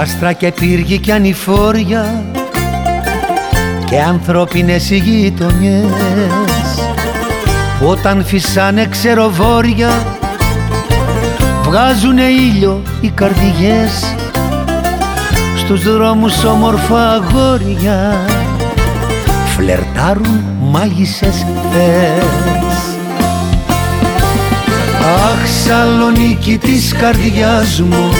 άστρα και πύργοι και ανηφόρια και ανθρώπινες γειτονιές που όταν φυσάνε ξεροβόρια βγάζουνε ήλιο οι καρδιές. Στους δρόμους όμορφα αγόρια φλερτάρουν μάγισσες θες Αχ Σαλονίκη της καρδιάς μου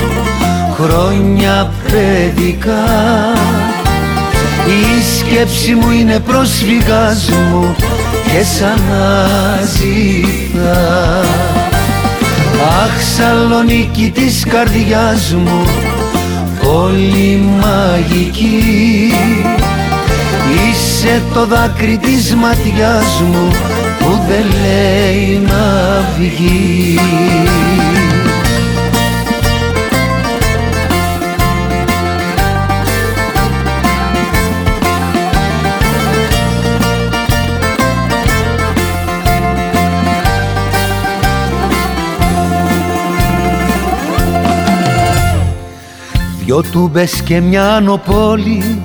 χρόνια παιδικά. Η σκέψη μου είναι πρόσφυγας μου και σαν ζητά Αχ Σαλονίκη της καρδιάς μου πολύ μαγική. Είσαι το δάκρυ της ματιάς μου που δεν λέει να βγει Δυο τούμπες και μια ανοπόλη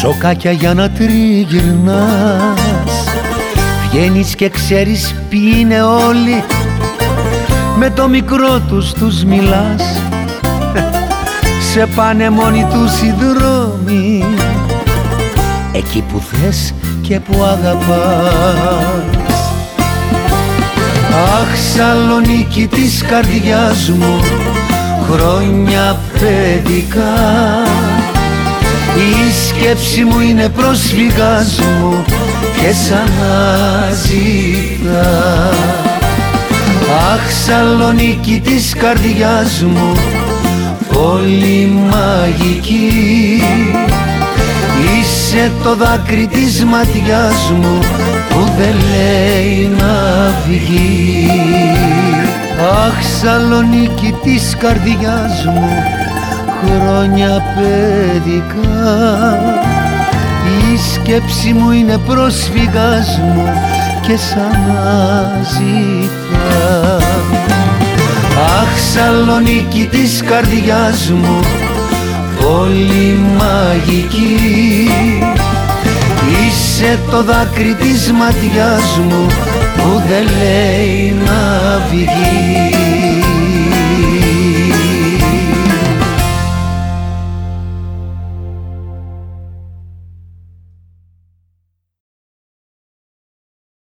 Σοκάκια για να τριγυρνάς. Βγαίνεις και ξέρεις ποιοι είναι όλοι. Με το μικρό τους τους μιλάς. Σε πάνε μόνοι τους οι δρόμοι. Εκεί που θες και που αγαπάς. Αχ Σαλονίκη της καρδιάς μου χρόνια παιδικά. Η σκέψη μου είναι πρόσφυγας μου και σαν ζητά Αχ Σαλονίκη της καρδιάς μου πολύ μαγική. Είσαι το δάκρυ της ματιάς μου που δεν λέει να βγει Αχ Σαλονίκη της καρδιάς μου χρόνια παιδικά. Η σκέψη μου είναι πρόσφυγας μου και σαν ζητά Αχ Σαλονίκη της καρδιάς μου πολύ μαγική. Είσαι το δάκρυ της ματιάς μου που δεν λέει να